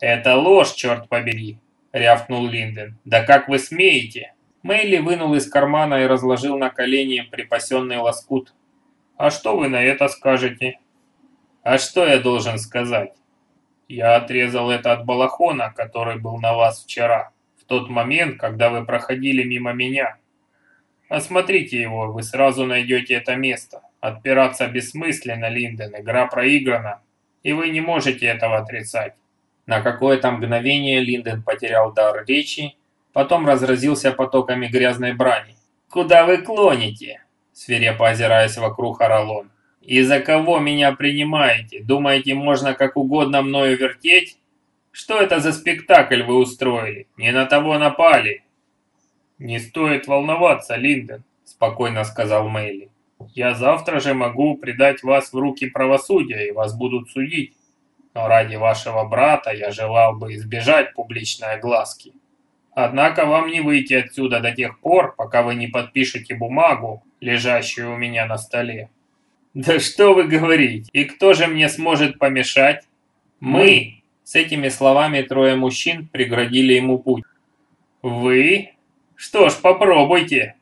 «Это ложь, черт побери!» – рявкнул Линден. «Да как вы смеете?» Мэйли вынул из кармана и разложил на колени припасенный лоскут. «А что вы на это скажете?» «А что я должен сказать?» «Я отрезал это от балахона, который был на вас вчера, в тот момент, когда вы проходили мимо меня. Осмотрите его, вы сразу найдете это место. Отпираться бессмысленно, Линден, игра проиграна, и вы не можете этого отрицать». На какое-то мгновение Линден потерял дар речи, потом разразился потоками грязной брани. «Куда вы клоните?» – свирепо озираясь вокруг орал «И за кого меня принимаете? Думаете, можно как угодно мною вертеть? Что это за спектакль вы устроили? Не на того напали!» «Не стоит волноваться, Линден», – спокойно сказал Мэйли. «Я завтра же могу предать вас в руки правосудия, и вас будут судить. Но ради вашего брата я желал бы избежать публичной огласки. Однако вам не выйти отсюда до тех пор, пока вы не подпишете бумагу, лежащую у меня на столе. Да что вы говорите? И кто же мне сможет помешать? Мы. С этими словами трое мужчин преградили ему путь. Вы? Что ж, попробуйте.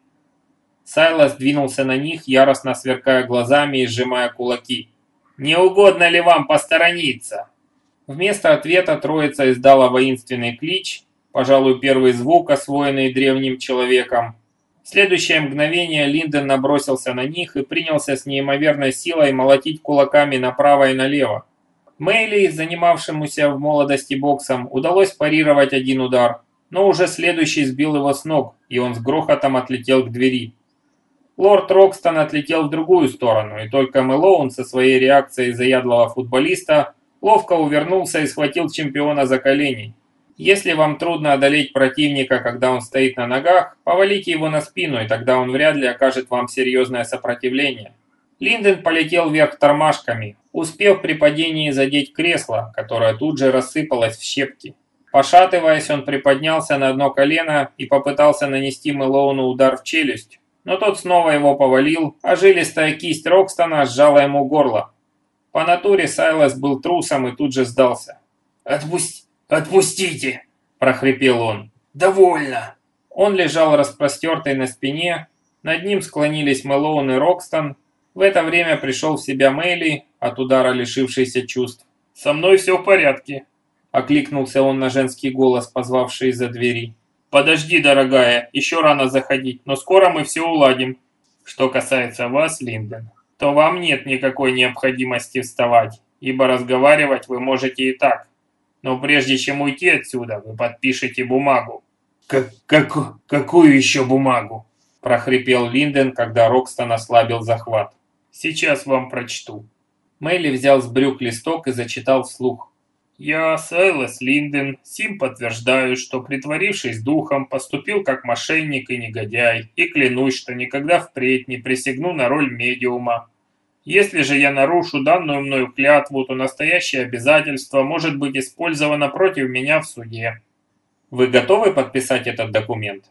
Сайлас двинулся на них, яростно сверкая глазами и сжимая кулаки. «Не угодно ли вам посторониться?» Вместо ответа троица издала воинственный клич, пожалуй, первый звук, освоенный древним человеком. В следующее мгновение Линден набросился на них и принялся с неимоверной силой молотить кулаками направо и налево. Мэйли, занимавшемуся в молодости боксом, удалось парировать один удар, но уже следующий сбил его с ног, и он с грохотом отлетел к двери. Лорд Рокстон отлетел в другую сторону, и только Мэлоун со своей реакцией заядлого футболиста ловко увернулся и схватил чемпиона за колени. Если вам трудно одолеть противника, когда он стоит на ногах, повалите его на спину, и тогда он вряд ли окажет вам серьезное сопротивление. Линден полетел вверх тормашками, успев при падении задеть кресло, которое тут же рассыпалось в щепки. Пошатываясь, он приподнялся на одно колено и попытался нанести Мэлоуну удар в челюсть, но тот снова его повалил, а жилистая кисть Рокстона сжала ему горло. По натуре Сайлас был трусом и тут же сдался. «Отпусти!» «Отпустите!» – прохрипел он. «Довольно!» Он лежал распростертый на спине, над ним склонились Мэлоун и Рокстон. В это время пришел в себя Мэйли, от удара лишившийся чувств. «Со мной все в порядке», – окликнулся он на женский голос, позвавший из-за двери. «Подожди, дорогая, еще рано заходить, но скоро мы все уладим. Что касается вас, Линден, то вам нет никакой необходимости вставать, ибо разговаривать вы можете и так. Но прежде чем уйти отсюда, вы подпишете бумагу». «Как, как, какую еще бумагу?» – прохрипел Линден, когда Рокстон ослабил захват. «Сейчас вам прочту». Мэйли взял с брюк листок и зачитал вслух. «Я, Сайлас Линден, сим подтверждаю, что, притворившись духом, поступил как мошенник и негодяй, и клянусь, что никогда впредь не присягну на роль медиума, если же я нарушу данную мною клятву, то настоящее обязательство может быть использовано против меня в суде. Вы готовы подписать этот документ?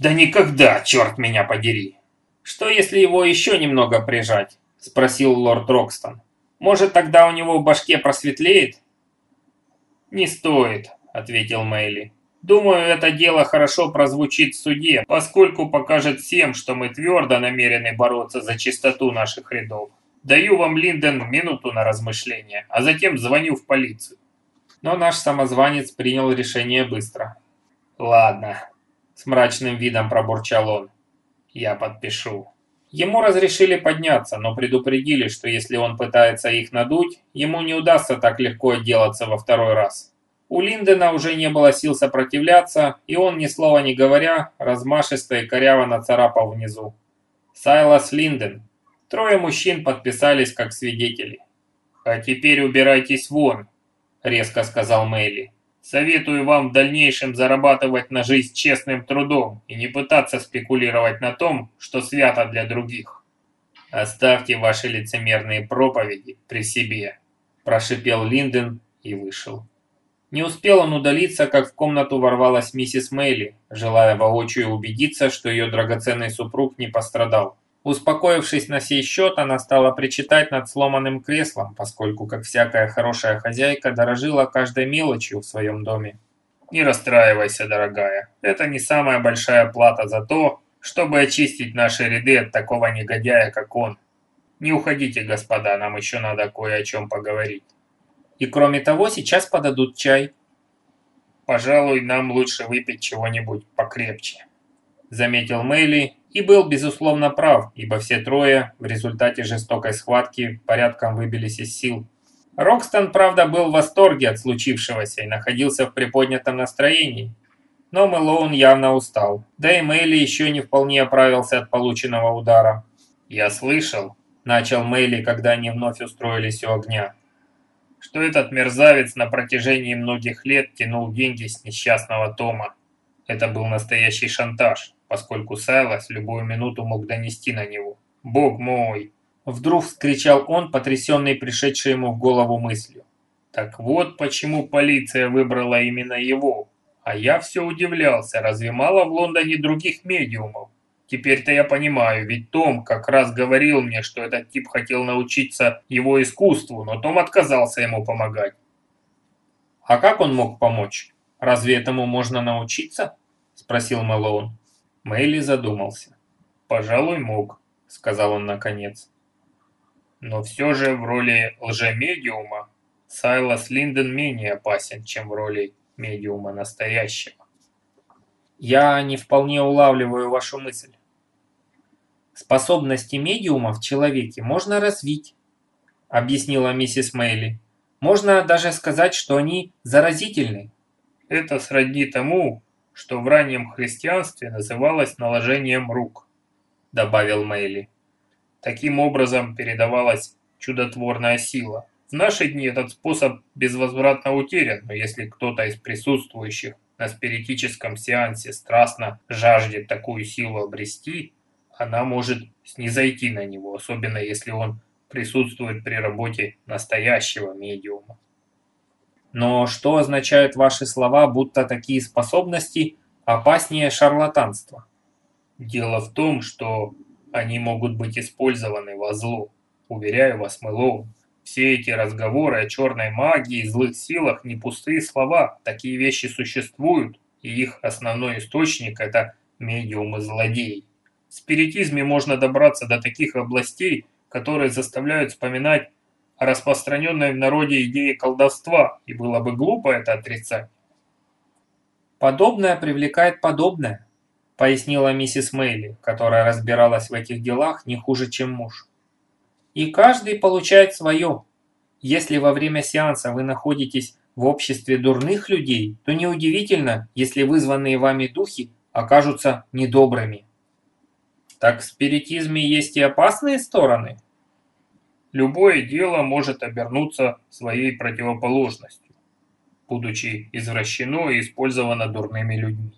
Да никогда, черт меня подери! Что если его еще немного прижать? Спросил лорд Рокстон. Может тогда у него в башке просветлеет? Не стоит, ответил Мэйли. Думаю, это дело хорошо прозвучит в суде, поскольку покажет всем, что мы твердо намерены бороться за чистоту наших рядов. Даю вам, Линден, минуту на размышление, а затем звоню в полицию. Но наш самозванец принял решение быстро. Ладно, с мрачным видом пробурчал он. Я подпишу. Ему разрешили подняться, но предупредили, что если он пытается их надуть, ему не удастся так легко отделаться во второй раз. У Линдена уже не было сил сопротивляться, и он, ни слова не говоря, размашисто и коряво нацарапал внизу. Сайлас Линден, Трое мужчин подписались как свидетели. «А теперь убирайтесь вон», – резко сказал Мэйли. «Советую вам в дальнейшем зарабатывать на жизнь честным трудом и не пытаться спекулировать на том, что свято для других. Оставьте ваши лицемерные проповеди при себе», – прошипел Линден и вышел. Не успел он удалиться, как в комнату ворвалась миссис Мэйли, желая воочию убедиться, что ее драгоценный супруг не пострадал. Успокоившись на сей счет, она стала причитать над сломанным креслом, поскольку, как всякая хорошая хозяйка, дорожила каждой мелочью в своем доме. «Не расстраивайся, дорогая. Это не самая большая плата за то, чтобы очистить наши ряды от такого негодяя, как он. Не уходите, господа, нам еще надо кое о чем поговорить. И кроме того, сейчас подадут чай. Пожалуй, нам лучше выпить чего-нибудь покрепче», — заметил Мэйли и был, безусловно, прав, ибо все трое в результате жестокой схватки порядком выбились из сил. Рокстон, правда, был в восторге от случившегося и находился в приподнятом настроении. Но Мэлоун явно устал, да и Мэйли еще не вполне оправился от полученного удара. «Я слышал», – начал Мэйли, когда они вновь устроились у огня, что этот мерзавец на протяжении многих лет тянул деньги с несчастного Тома. Это был настоящий шантаж поскольку Сайлас любую минуту мог донести на него. «Бог мой!» Вдруг вскричал он, потрясенный пришедшей ему в голову мыслью. «Так вот почему полиция выбрала именно его. А я все удивлялся, разве мало в Лондоне других медиумов? Теперь-то я понимаю, ведь Том как раз говорил мне, что этот тип хотел научиться его искусству, но Том отказался ему помогать. «А как он мог помочь? Разве этому можно научиться?» – спросил Мэлоун. Мэйли задумался. «Пожалуй, мог», — сказал он наконец. «Но все же в роли лжемедиума Сайлас Линден менее опасен, чем в роли медиума настоящего». «Я не вполне улавливаю вашу мысль. Способности медиума в человеке можно развить», — объяснила миссис Мэйли. «Можно даже сказать, что они заразительны». «Это сродни тому, что в раннем христианстве называлось наложением рук, добавил Мэйли. Таким образом передавалась чудотворная сила. В наши дни этот способ безвозвратно утерян, но если кто-то из присутствующих на спиритическом сеансе страстно жаждет такую силу обрести, она может снизойти на него, особенно если он присутствует при работе настоящего медиума. Но что означают ваши слова, будто такие способности опаснее шарлатанства? Дело в том, что они могут быть использованы во зло. Уверяю вас, Мэлоун, все эти разговоры о черной магии и злых силах не пустые слова. Такие вещи существуют, и их основной источник – это медиумы-злодеи. В спиритизме можно добраться до таких областей, которые заставляют вспоминать распространенной в народе идее колдовства, и было бы глупо это отрицать. «Подобное привлекает подобное», — пояснила миссис Мэйли, которая разбиралась в этих делах не хуже, чем муж. «И каждый получает свое. Если во время сеанса вы находитесь в обществе дурных людей, то неудивительно, если вызванные вами духи окажутся недобрыми». «Так в спиритизме есть и опасные стороны?» Любое дело может обернуться своей противоположностью, будучи извращено и использовано дурными людьми.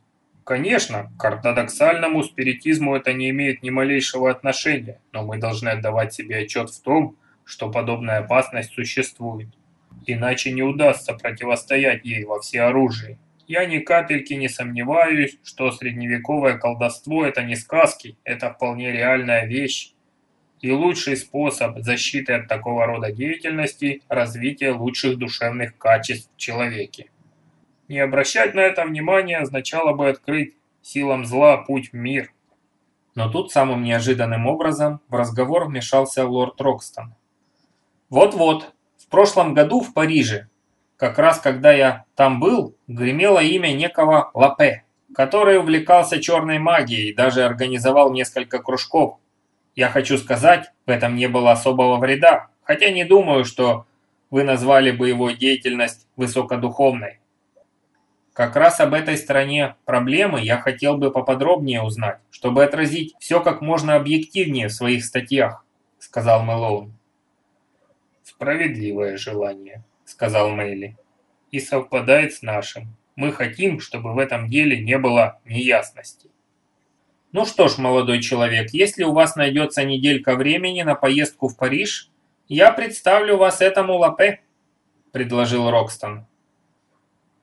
Конечно, к ортодоксальному спиритизму это не имеет ни малейшего отношения, но мы должны отдавать себе отчет в том, что подобная опасность существует. Иначе не удастся противостоять ей во всеоружии. Я ни капельки не сомневаюсь, что средневековое колдовство – это не сказки, это вполне реальная вещь, и лучший способ защиты от такого рода деятельности – развитие лучших душевных качеств в человеке. Не обращать на это внимания означало бы открыть силам зла путь в мир. Но тут самым неожиданным образом в разговор вмешался лорд Рокстон. «Вот-вот, в прошлом году в Париже, как раз когда я там был, гремело имя некого Лапе, который увлекался черной магией и даже организовал несколько кружков я хочу сказать, в этом не было особого вреда, хотя не думаю, что вы назвали бы его деятельность высокодуховной. Как раз об этой стороне проблемы я хотел бы поподробнее узнать, чтобы отразить все как можно объективнее в своих статьях, сказал Мэлоун. Справедливое желание, сказал Мэйли, и совпадает с нашим. Мы хотим, чтобы в этом деле не было неясностей. Ну что ж, молодой человек, если у вас найдется неделька времени на поездку в Париж, я представлю вас этому Лапе, предложил Рокстон.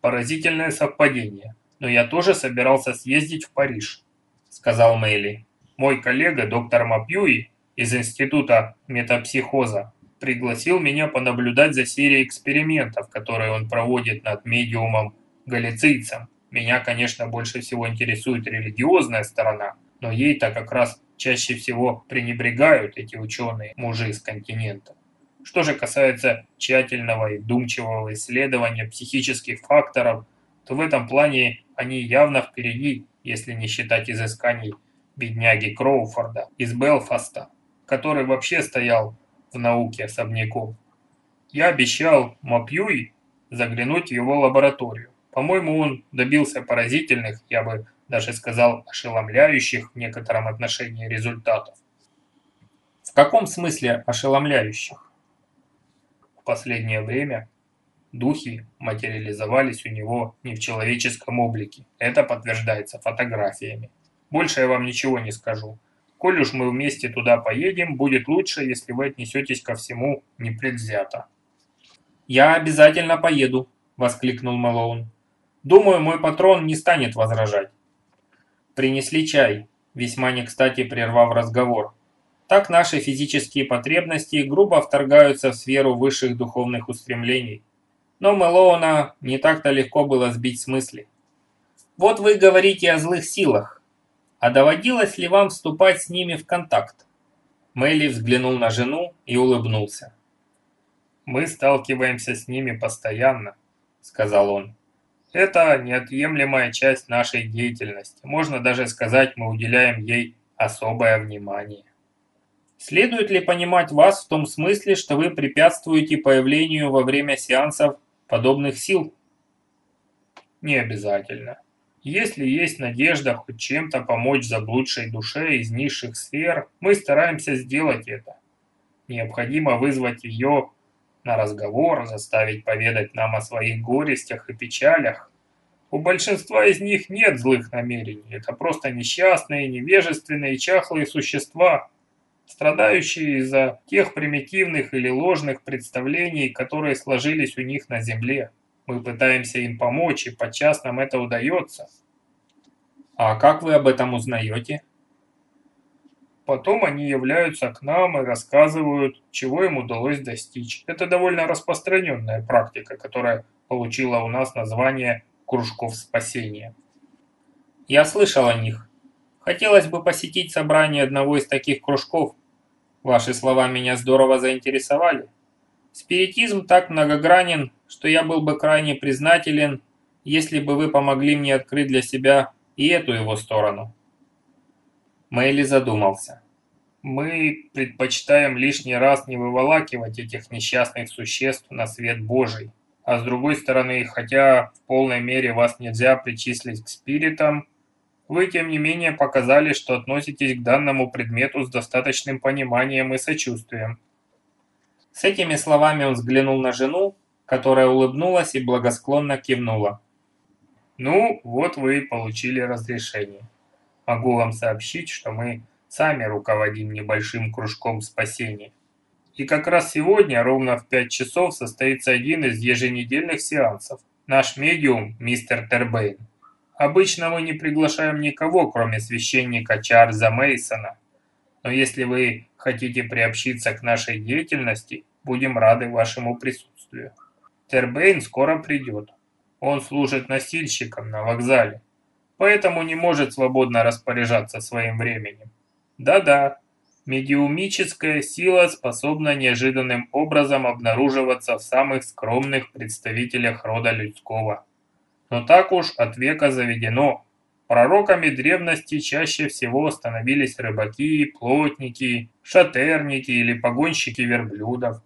Поразительное совпадение, но я тоже собирался съездить в Париж, сказал Мэйли. мой коллега доктор Мапьюи из Института метапсихоза пригласил меня понаблюдать за серией экспериментов, которые он проводит над медиумом галицийцем. Меня, конечно, больше всего интересует религиозная сторона, но ей-то как раз чаще всего пренебрегают эти ученые-мужи с континента. Что же касается тщательного и вдумчивого исследования психических факторов, то в этом плане они явно впереди, если не считать изысканий бедняги Кроуфорда из Белфаста, который вообще стоял в науке особняком. Я обещал Мапьюи заглянуть в его лабораторию. По-моему, он добился поразительных, я бы даже сказал, ошеломляющих в некотором отношении результатов. В каком смысле ошеломляющих? В последнее время духи материализовались у него не в человеческом облике. Это подтверждается фотографиями. Больше я вам ничего не скажу. Коль уж мы вместе туда поедем, будет лучше, если вы отнесетесь ко всему непредвзято. «Я обязательно поеду», – воскликнул Мэлоун. «Думаю, мой патрон не станет возражать». Принесли чай, весьма не кстати прервав разговор. Так наши физические потребности грубо вторгаются в сферу высших духовных устремлений. Но Мэлоуна не так-то легко было сбить с мысли. «Вот вы говорите о злых силах. А доводилось ли вам вступать с ними в контакт? Мэлли взглянул на жену и улыбнулся. «Мы сталкиваемся с ними постоянно», — сказал он. «Это неотъемлемая часть нашей деятельности. Можно даже сказать, мы уделяем ей особое внимание». Следует ли понимать вас в том смысле, что вы препятствуете появлению во время сеансов подобных сил? Не обязательно. Если есть надежда хоть чем-то помочь заблудшей душе из низших сфер, мы стараемся сделать это. Необходимо вызвать ее на разговор, заставить поведать нам о своих горестях и печалях. У большинства из них нет злых намерений, это просто несчастные, невежественные, чахлые существа, страдающие из-за тех примитивных или ложных представлений, которые сложились у них на земле. Мы пытаемся им помочь, и подчас нам это удается. А как вы об этом узнаете? Потом они являются к нам и рассказывают, чего им удалось достичь. Это довольно распространенная практика, которая получила у нас название кружков спасения. Я слышал о них. Хотелось бы посетить собрание одного из таких кружков. Ваши слова меня здорово заинтересовали. Спиритизм так многогранен, что я был бы крайне признателен, если бы вы помогли мне открыть для себя и эту его сторону. Мэйли задумался. Мы предпочитаем лишний раз не выволакивать этих несчастных существ на свет Божий. А с другой стороны, хотя в полной мере вас нельзя причислить к спиритам, вы, тем не менее, показали, что относитесь к данному предмету с достаточным пониманием и сочувствием. С этими словами он взглянул на жену, которая улыбнулась и благосклонно кивнула. «Ну, вот вы и получили разрешение. Могу вам сообщить, что мы сами руководим небольшим кружком спасения. И как раз сегодня, ровно в 5 часов, состоится один из еженедельных сеансов. Наш медиум, мистер Тербейн. Обычно мы не приглашаем никого, кроме священника Чарльза Мейсона. Но если вы хотите приобщиться к нашей деятельности, будем рады вашему присутствию. Тербейн скоро придет. Он служит носильщиком на вокзале, поэтому не может свободно распоряжаться своим временем. Да-да, медиумическая сила способна неожиданным образом обнаруживаться в самых скромных представителях рода людского. Но так уж от века заведено. Пророками древности чаще всего становились рыбаки, плотники, шатерники или погонщики верблюдов.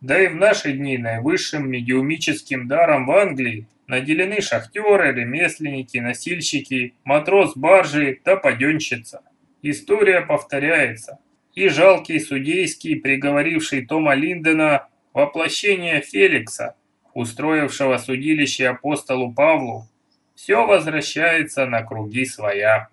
Да и в наши дни наивысшим медиумическим даром в Англии наделены шахтеры, ремесленники, носильщики, матрос баржи да паденщица. История повторяется. И жалкий судейский, приговоривший Тома Линдена, воплощение Феликса, устроившего судилище апостолу Павлу, все возвращается на круги своя.